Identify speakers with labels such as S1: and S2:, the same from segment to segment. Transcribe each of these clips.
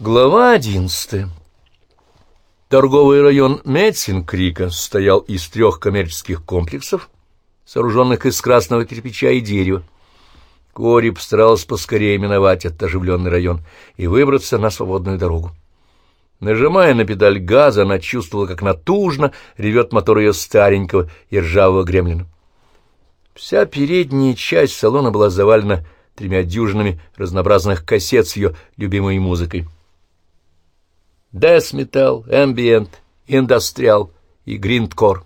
S1: Глава одиннадцатая. Торговый район Метсинг-Крика состоял из трех коммерческих комплексов, сооруженных из красного кирпича и дерева. Кори постарался поскорее миновать этот оживленный район и выбраться на свободную дорогу. Нажимая на педаль газа, она чувствовала, как натужно ревет мотор ее старенького и ржавого гремлина. Вся передняя часть салона была завалена тремя дюжинами разнообразных кассет с ее любимой музыкой — Death Ambient, Industrial и Grindcore.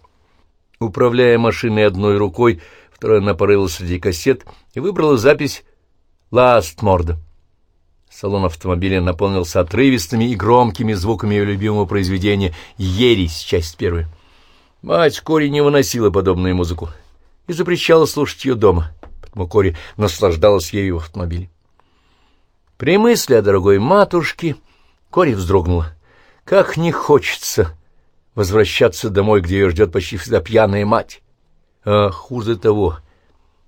S1: Управляя машиной одной рукой, второй она порыла среди кассет и выбрала запись «Last Mord». Салон автомобиля наполнился отрывистыми и громкими звуками ее любимого произведения «Ересь», часть первая. Мать Кори не выносила подобную музыку и запрещала слушать ее дома, поэтому Кори наслаждалась ею в автомобиле. При мысли о дорогой матушке Кори вздрогнула. Как не хочется возвращаться домой, где ее ждет почти всегда пьяная мать. А хуже того,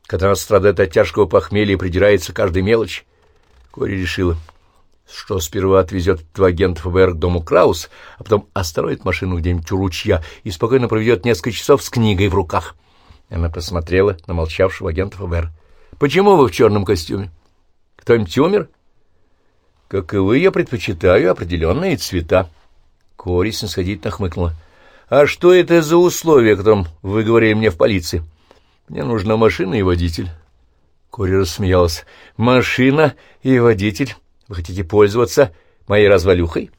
S1: когда она страдает от тяжкого похмелья и придирается каждой мелочи, Кори решила, что сперва отвезет этого агента ФБР к дому Краус, а потом остановит машину где-нибудь у ручья и спокойно проведет несколько часов с книгой в руках. Она посмотрела на молчавшего агента ФБР. «Почему вы в черном костюме? Кто-нибудь умер?» Как и вы, я предпочитаю определенные цвета. Кори снисходительно хмыкнула. А что это за условия, о котором вы говорили мне в полиции? Мне нужна машина и водитель. Кори рассмеялась. Машина и водитель? Вы хотите пользоваться моей развалюхой?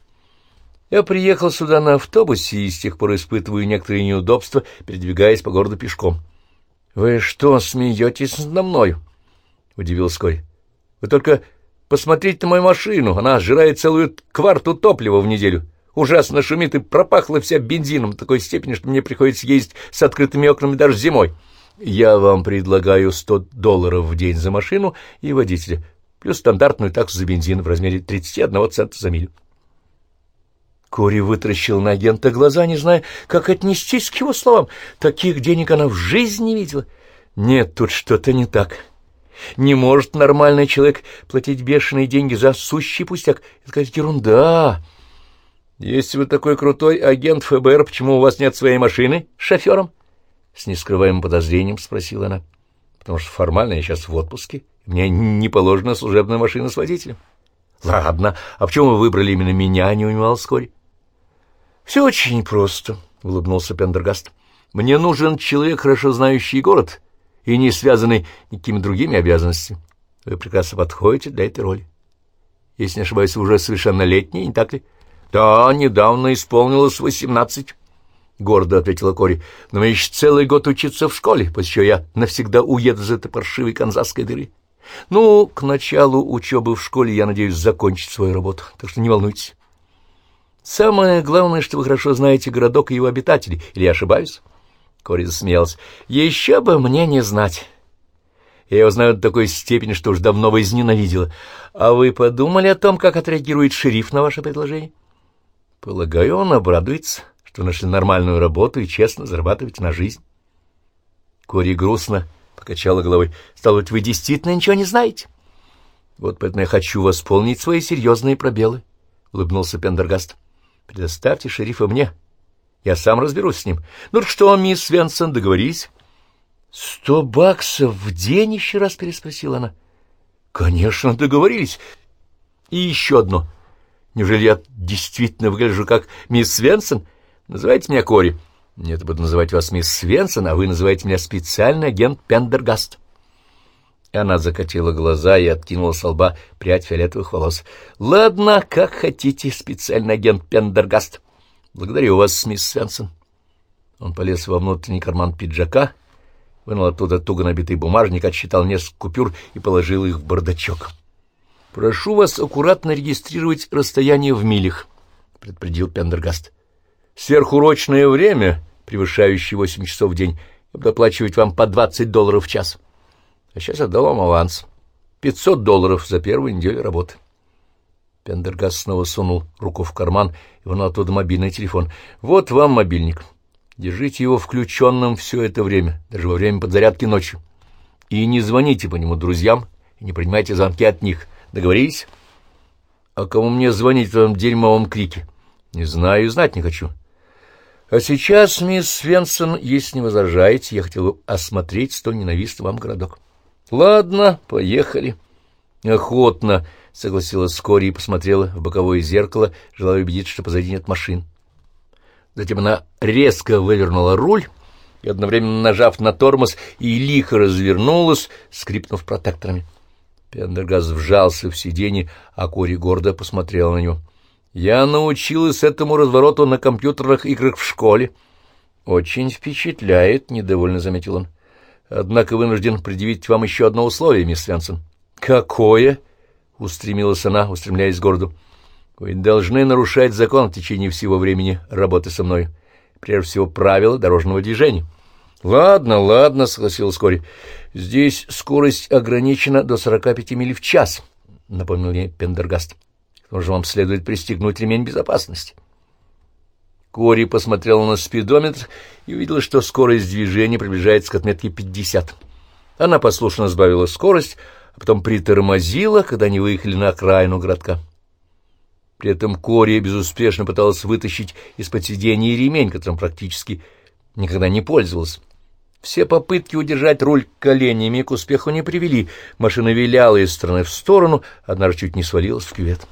S1: Я приехал сюда на автобусе и с тех пор испытываю некоторые неудобства, передвигаясь по городу пешком. — Вы что, смеетесь надо мною? — удивился Кори. — Вы только Посмотрите на мою машину, она сжирает целую кварту топлива в неделю. Ужасно шумит и пропахла вся бензином в такой степени, что мне приходится ездить с открытыми окнами даже зимой. Я вам предлагаю сто долларов в день за машину и водителя, плюс стандартную таксу за бензин в размере 31 цента за милю. Кори вытаращил на агента глаза, не зная, как отнестись к его словам. Таких денег она в жизни не видела. Нет, тут что-то не так. Не может нормальный человек платить бешеные деньги за сущий пустяк. Это какая-то ерунда. Если вы такой крутой агент ФБР, почему у вас нет своей машины с шофером? С нескрываемым подозрением спросила она. Потому что формально я сейчас в отпуске. Мне не положена служебная машина с водителем. Ладно, а почему вы выбрали именно меня, не унимал вскоре? Все очень просто, улыбнулся Пендергаст. Мне нужен человек, хорошо знающий город и не связанный никакими другими обязанностями. Вы прекрасно подходите для этой роли. Если не ошибаюсь, вы уже совершеннолетний, не так ли? — Да, недавно исполнилось восемнадцать, — гордо ответила Кори. — Но мне еще целый год учиться в школе, после чего я навсегда уеду из этой паршивой канзасской дыры. Ну, к началу учебы в школе я надеюсь закончить свою работу, так что не волнуйтесь. Самое главное, что вы хорошо знаете городок и его обитателей, или я ошибаюсь? — Кори засмеялся. «Еще бы мне не знать. Я его знаю до такой степени, что уж давно возненавидела. А вы подумали о том, как отреагирует шериф на ваше предложение?» «Полагаю, он обрадуется, что нашли нормальную работу и честно зарабатываете на жизнь». Кори грустно покачала головой. «Стало быть, вы действительно ничего не знаете?» «Вот поэтому я хочу восполнить свои серьезные пробелы», — улыбнулся Пендергаст. «Предоставьте шерифа мне». Я сам разберусь с ним. Ну что, мисс Свенсон, договорились? Сто баксов в день, еще раз переспросила она. Конечно, договорились. И еще одно. Неужели я действительно выгляжу как мисс Свенсон? Называйте меня Кори. Нет, буду называть вас мисс Свенсон, а вы называете меня специальный агент Пендергаст. Она закатила глаза и откинула с лба прядь фиолетовых волос. «Ладно, как хотите, специальный агент Пендергаст. Благодарю вас, мисс Свенсон. Он полез во внутренний карман пиджака, вынул оттуда туго набитый бумажник, отсчитал несколько купюр и положил их в бардачок. «Прошу вас аккуратно регистрировать расстояние в милях», — предупредил Пендергаст. «Сверхурочное время, превышающее восемь часов в день, я буду оплачивать вам по двадцать долларов в час. А сейчас отдал вам аванс. Пятьсот долларов за первую неделю работы». Пендергаст снова сунул руку в карман и вынул оттуда мобильный телефон. «Вот вам мобильник. Держите его включенным все это время, даже во время подзарядки ночью. И не звоните по нему друзьям и не принимайте звонки от них. Договорились?» А кому мне звонить в этом дерьмовом крике? Не знаю и знать не хочу. А сейчас, мисс Свенсон, если не возражаете, я хотел бы осмотреть столь ненавистный вам городок. Ладно, поехали. Охотно, согласилась Кори и посмотрела в боковое зеркало, желая убедиться, что позади нет машин. Затем она резко вывернула руль и, одновременно нажав на тормоз, и лихо развернулась, скрипнув протекторами. Пендергас вжался в сиденье, а Кори гордо посмотрел на него. «Я научилась этому развороту на компьютерных играх в школе». «Очень впечатляет», — недовольно заметил он. «Однако вынужден предъявить вам еще одно условие, мисс Свенсон». «Какое?» — устремилась она, устремляясь к городу. «Вы должны нарушать закон в течение всего времени работы со мной. Прежде всего, правила дорожного движения». «Ладно, ладно», — согласилась Кори. «Здесь скорость ограничена до сорока пяти миль в час», — напомнил ей Пендергаст. «К тому же вам следует пристегнуть ремень безопасности». Кори посмотрела на спидометр и увидела, что скорость движения приближается к отметке пятьдесят. Она послушно сбавила скорость, а потом притормозила, когда они выехали на окраину городка. При этом Кори безуспешно пыталась вытащить из-под сиденья ремень, которым практически никогда не пользовалась. Все попытки удержать руль коленями к успеху не привели. Машина виляла из стороны в сторону, одна чуть не свалилась в кювет.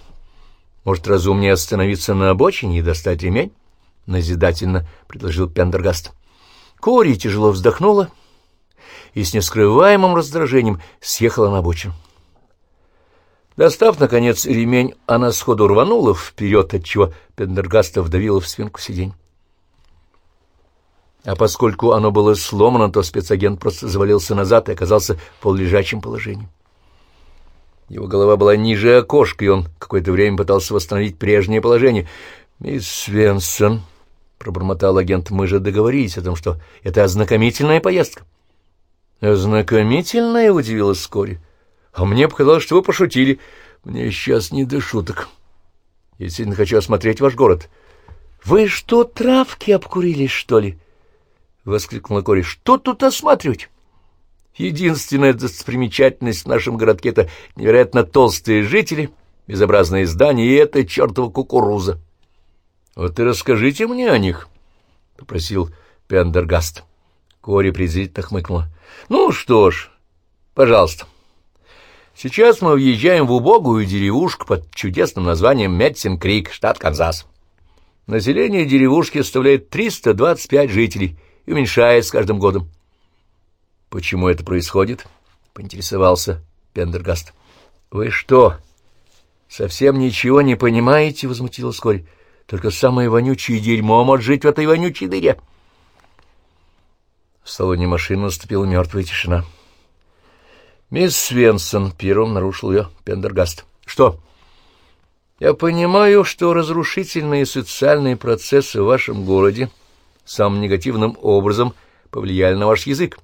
S1: «Может, разумнее остановиться на обочине и достать ремень?» — назидательно предложил Пендергаст. Кори тяжело вздохнула и с нескрываемым раздражением съехала на обочину. Достав, наконец, ремень, она сходу рванула вперед, отчего Пендергаста вдавила в спинку сиденья. А поскольку оно было сломано, то спецагент просто завалился назад и оказался в полулежачем положении. Его голова была ниже окошка, и он какое-то время пытался восстановить прежнее положение. «Мисс Свенсон», — пробормотал агент, — «мы же договорились о том, что это ознакомительная поездка». «Ознакомительная?» — удивилась вскоре. «А мне показалось, что вы пошутили. Мне сейчас не до шуток. Я сильно хочу осмотреть ваш город». «Вы что, травки обкурились, что ли?» — воскликнула Кори. — Что тут осматривать? Единственная достопримечательность в нашем городке — это невероятно толстые жители, безобразные здания и это чертова кукуруза. — Вот и расскажите мне о них, — попросил Пендергаст. Кори презрительно хмыкнула. — Ну что ж, пожалуйста. Сейчас мы въезжаем в убогую деревушку под чудесным названием Метсин-Крик, штат Канзас. Население деревушки составляет 325 жителей — и уменьшается с каждым годом. — Почему это происходит? — поинтересовался Пендергаст. — Вы что, совсем ничего не понимаете? — возмутилась Корь. — Только самое вонючее дерьмо может жить в этой вонючей дыре. В салоне машины наступила мертвая тишина. Мисс Свенсон первым нарушил ее Пендергаст. — Что? — Я понимаю, что разрушительные социальные процессы в вашем городе — самым негативным образом повлияли на ваш язык,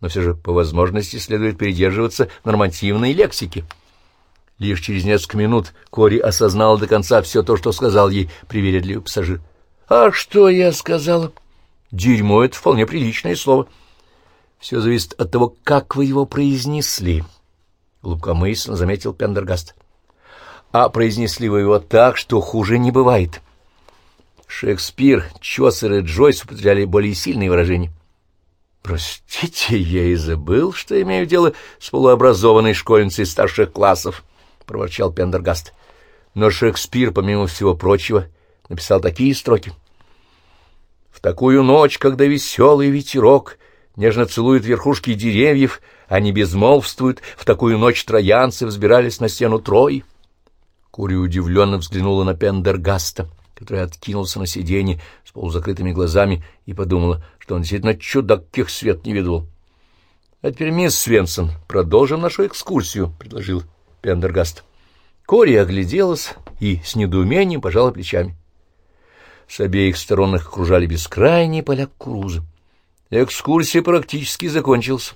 S1: но все же по возможности следует придерживаться нормативной лексики. Лишь через несколько минут Кори осознала до конца все то, что сказал ей привередливый пассажир. — А что я сказала? — Дерьмо — это вполне приличное слово. — Все зависит от того, как вы его произнесли, — глубокомысленно заметил Пендергаст. — А произнесли вы его так, что хуже не бывает. — Шекспир, Чосер и Джойс употребляли более сильные выражения. «Простите, я и забыл, что имею дело с полуобразованной школьницей старших классов», — проворчал Пендергаст. Но Шекспир, помимо всего прочего, написал такие строки. «В такую ночь, когда веселый ветерок нежно целует верхушки деревьев, они безмолвствуют, в такую ночь троянцы взбирались на стену Трои». Кури удивленно взглянула на Пендергаста который откинулся на сиденье с полузакрытыми глазами и подумала, что он действительно чудак, каких свет не видывал. — А теперь, мисс Свенсон, продолжим нашу экскурсию, — предложил Пендергаст. Кори огляделась и с недоумением пожала плечами. С обеих сторон их окружали бескрайние поля кукурузы. Экскурсия практически закончилась.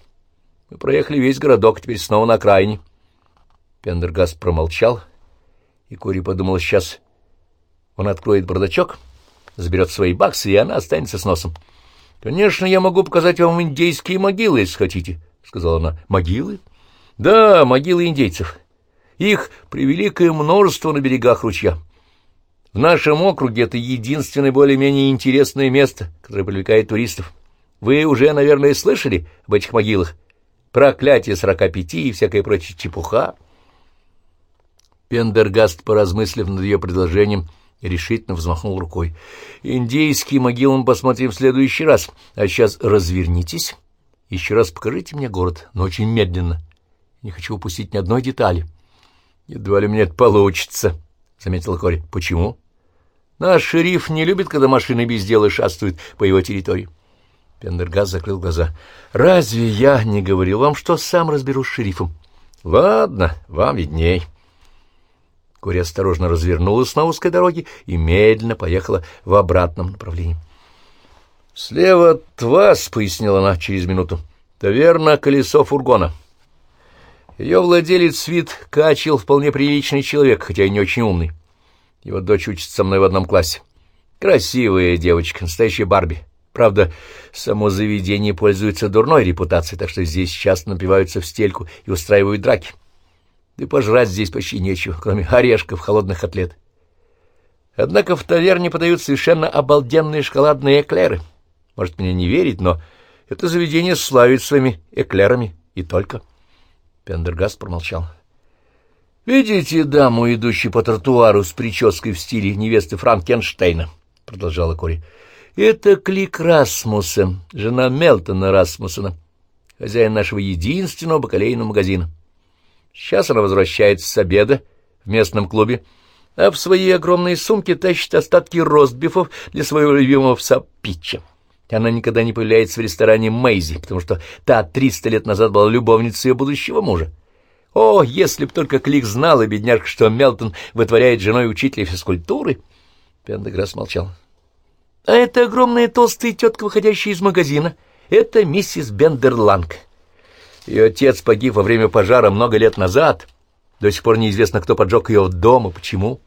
S1: Мы проехали весь городок, теперь снова на окраине. Пендергаст промолчал, и Кори подумала, сейчас он откроет бардачок, заберет свои баксы, и она останется с носом. — Конечно, я могу показать вам индейские могилы, если хотите, — сказала она. — Могилы? — Да, могилы индейцев. Их превеликое множество на берегах ручья. В нашем округе это единственное более-менее интересное место, которое привлекает туристов. Вы уже, наверное, слышали об этих могилах? Проклятие сорока пяти и всякая прочая чепуха. Пендергаст, поразмыслив над ее предложением, решительно взмахнул рукой. «Индейские могилы мы посмотрим в следующий раз, а сейчас развернитесь. Еще раз покажите мне город, но очень медленно. Не хочу упустить ни одной детали». «Едва ли меня это получится», — заметила Кори. «Почему?» «Наш шериф не любит, когда машины без дела шастают по его территории». Пендергаст закрыл глаза. «Разве я не говорил вам, что сам разберусь с шерифом?» «Ладно, вам видней». Кори осторожно развернулась на узкой дороге и медленно поехала в обратном направлении. «Слева от вас», — пояснила она через минуту, — «таверна колесо фургона». Ее владелец вид Качел вполне приличный человек, хотя и не очень умный. Его дочь учится со мной в одном классе. Красивая девочка, настоящая Барби. Правда, само заведение пользуется дурной репутацией, так что здесь часто напиваются в стельку и устраивают драки. Да и пожрать здесь почти нечего, кроме орешков, холодных котлет. Однако в таверне подают совершенно обалденные шоколадные эклеры. Может, мне не верить, но это заведение славит своими эклерами и только. Пендергаст промолчал. «Видите даму, идущую по тротуару с прической в стиле невесты Франкенштейна?» — продолжала Кори. «Это Клик Расмуссен, жена Мелтона Расмуссена, хозяин нашего единственного бакалейного магазина. Сейчас она возвращается с обеда в местном клубе, а в своей огромной сумке тащит остатки ростбифов для своего любимого пса Питча. Она никогда не появляется в ресторане Мэйзи, потому что та триста лет назад была любовницей ее будущего мужа. О, если б только Клик знала, бедняжка, что Мелтон вытворяет женой учителя физкультуры! Пендеграсс молчал. — А это огромная толстая тетка, выходящая из магазина. Это миссис Бендерланг. Ее отец погиб во время пожара много лет назад. До сих пор неизвестно, кто поджег ее дома, почему.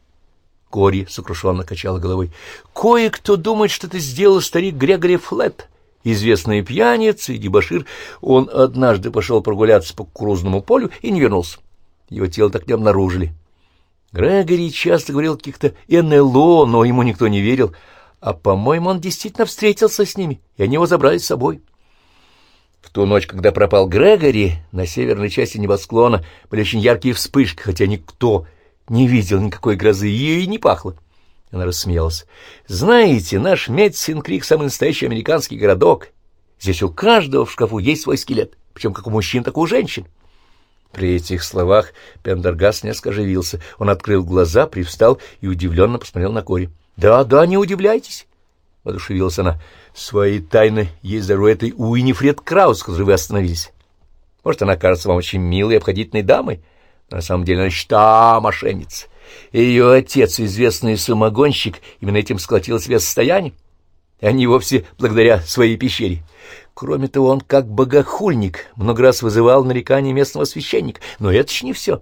S1: Кори сокрушенно качала головой. Кое-кто думает, что это сделал старик Грегори Флетт. Известный пьяница и дебошир, он однажды пошел прогуляться по кукурузному полю и не вернулся. Его тело так не обнаружили. Грегори часто говорил каких-то НЛО, но ему никто не верил. А, по-моему, он действительно встретился с ними, и они его забрали с собой. В ту ночь, когда пропал Грегори, на северной части небосклона были очень яркие вспышки, хотя никто не видел никакой грозы, ее и не пахло. Она рассмеялась. «Знаете, наш Медсинкрик — самый настоящий американский городок. Здесь у каждого в шкафу есть свой скелет, причем как у мужчин, так и у женщин». При этих словах Пендергаст несколько оживился. Он открыл глаза, привстал и удивленно посмотрел на Кори. «Да, да, не удивляйтесь. — воодушевилась она. — Свои тайны есть даже у этой Уинифред Краус, которой вы остановились. Может, она кажется вам очень милой и обходительной дамой, но на самом деле она счета мошенница. Ее отец, известный самогонщик, именно этим сколотил себе состояние, а не вовсе благодаря своей пещере. Кроме того, он как богохульник много раз вызывал нарекания местного священника, но это ж не все.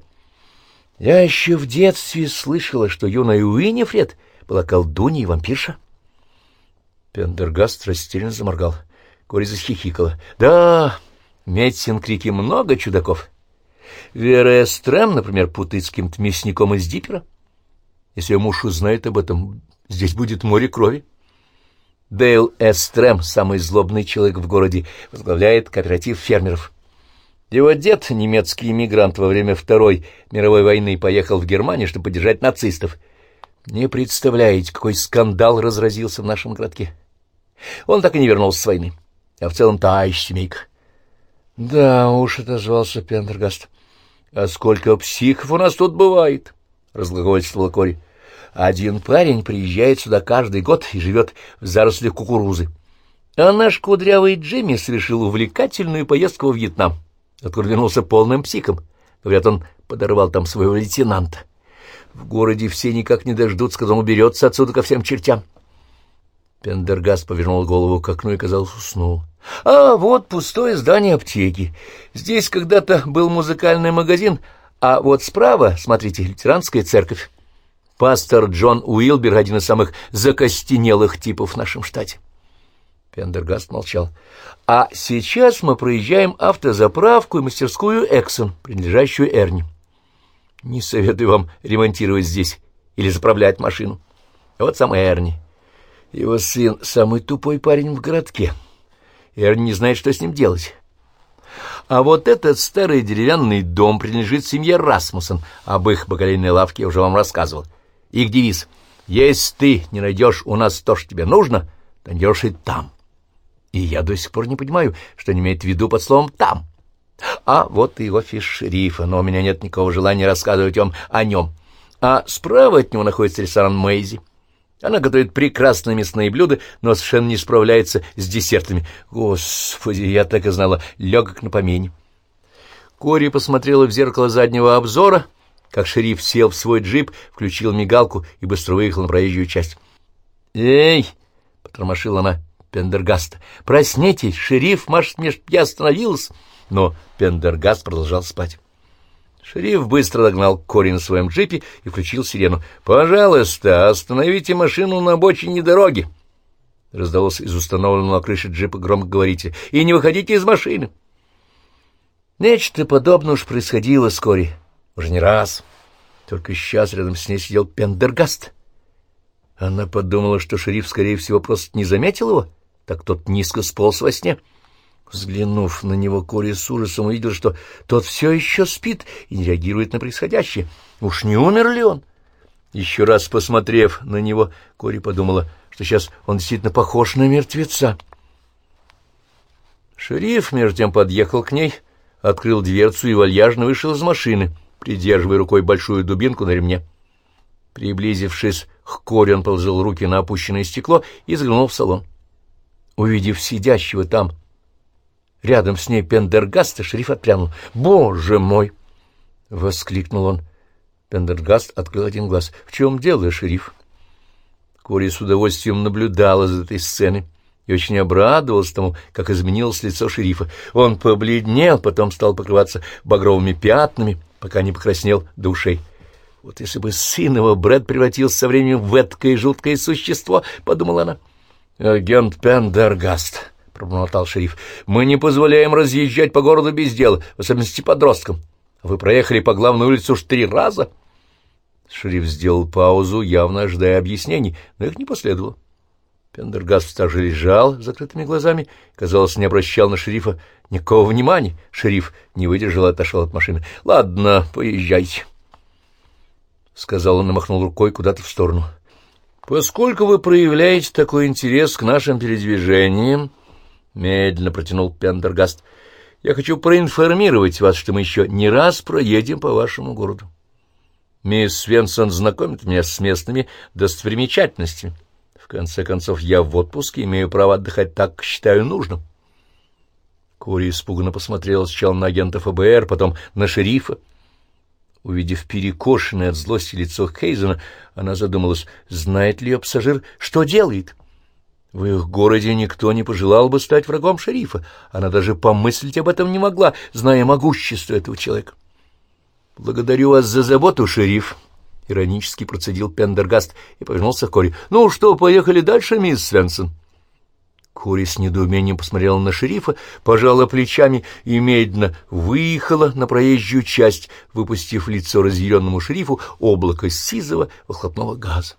S1: Я еще в детстве слышала, что юная Уинифред была колдуньей и вампирша. Пендергаст растерянно заморгал. Кори захихикала. «Да, Метсин крики много чудаков. Вера Эстрем, например, путает с кем-то мясником из Дипера. Если муж узнает об этом, здесь будет море крови. Дейл Эстрем, самый злобный человек в городе, возглавляет кооператив фермеров. Его дед, немецкий иммигрант, во время Второй мировой войны поехал в Германию, чтобы поддержать нацистов. Не представляете, какой скандал разразился в нашем городке. Он так и не вернулся с войны. А в целом та семейка. — Да уж, — отозвался Пендергаст. — А сколько психов у нас тут бывает? — разглагольствовала Кори. — Один парень приезжает сюда каждый год и живет в зарослях кукурузы. А наш кудрявый Джимми совершил увлекательную поездку в Вьетнам, откуда вернулся полным психом. Говорят, он подорвал там своего лейтенанта. В городе все никак не дождутся, когда уберется отсюда ко всем чертям. Пендергаст повернул голову к окну и, казалось, уснул. «А, вот пустое здание аптеки. Здесь когда-то был музыкальный магазин, а вот справа, смотрите, лютеранская церковь. Пастор Джон Уилбер — один из самых закостенелых типов в нашем штате». Пендергаст молчал. «А сейчас мы проезжаем автозаправку и мастерскую «Эксон», принадлежащую Эрни. Не советую вам ремонтировать здесь или заправлять машину. Вот сам Эрни. Его сын — самый тупой парень в городке. Эрни не знает, что с ним делать. А вот этот старый деревянный дом принадлежит семье Расмуссен. Об их бакалейной лавке я уже вам рассказывал. Их девиз «Если ты не найдешь у нас то, что тебе нужно, найдешь и там». И я до сих пор не понимаю, что они имеют в виду под словом «там». А вот и офис шерифа, но у меня нет никакого желания рассказывать вам о нем. А справа от него находится ресторан Мэйзи. Она готовит прекрасные мясные блюда, но совершенно не справляется с десертами. Господи, я так и знала, легок на помине. Кори посмотрела в зеркало заднего обзора, как шериф сел в свой джип, включил мигалку и быстро выехал на проезжую часть. «Эй!» — потормошила она Пендергаста. «Проснитесь, шериф, может, мне я остановился!» Но Пендергаст продолжал спать. Шериф быстро догнал Кори на своем джипе и включил сирену. «Пожалуйста, остановите машину на обочине дороги!» Раздалось из установленного на крыше джипа громкоговорителя. «И не выходите из машины!» Нечто подобное уж происходило с Кори. Уже не раз. Только сейчас рядом с ней сидел Пендергаст. Она подумала, что шериф, скорее всего, просто не заметил его, так тот низко сполз во сне. Взглянув на него, Кори с ужасом увидел, что тот все еще спит и не реагирует на происходящее. Уж не умер ли он? Еще раз посмотрев на него, Кори подумала, что сейчас он действительно похож на мертвеца. Шериф, между тем, подъехал к ней, открыл дверцу и вальяжно вышел из машины, придерживая рукой большую дубинку на ремне. Приблизившись к Кори, он положил руки на опущенное стекло и заглянул в салон. Увидев сидящего там Рядом с ней Пендергаст, и шериф отпрянул. «Боже мой!» — воскликнул он. Пендергаст открыл один глаз. «В чем дело, шериф?» Кори с удовольствием наблюдала за этой сценой и очень обрадовался тому, как изменилось лицо шерифа. Он побледнел, потом стал покрываться багровыми пятнами, пока не покраснел до ушей. «Вот если бы сын его, Брэд, превратился со временем в эткое жуткое существо», — подумала она. «Агент Пендергаст», пробормотал шериф. «Мы не позволяем разъезжать по городу без дела, в особенности подросткам. Вы проехали по главной улице уж три раза». Шериф сделал паузу, явно ожидая объяснений, но их не последовало. Пендергаст также лежал с закрытыми глазами, казалось, не обращал на шерифа никакого внимания. Шериф не выдержал и отошел от машины. — Ладно, поезжайте, — сказал он и махнул рукой куда-то в сторону. — Поскольку вы проявляете такой интерес к нашим передвижениям, — медленно протянул Пендергаст. — Я хочу проинформировать вас, что мы еще не раз проедем по вашему городу. Мисс Свенсон знакомит меня с местными достопримечательностями. В конце концов, я в отпуске, имею право отдыхать так, считаю нужным. Кори испуганно посмотрела сначала на агента ФБР, потом на шерифа. Увидев перекошенное от злости лицо Хейзена, она задумалась, знает ли ее пассажир, что делает. В их городе никто не пожелал бы стать врагом шерифа. Она даже помыслить об этом не могла, зная могущество этого человека. «Благодарю вас за заботу, шериф», — иронически процедил Пендергаст и повернулся к Кори. «Ну что, поехали дальше, мисс Свенсон?» Кори с недоумением посмотрела на шерифа, пожала плечами и медленно выехала на проезжую часть, выпустив лицо разъяренному шерифу облако сизого выхлопного газа.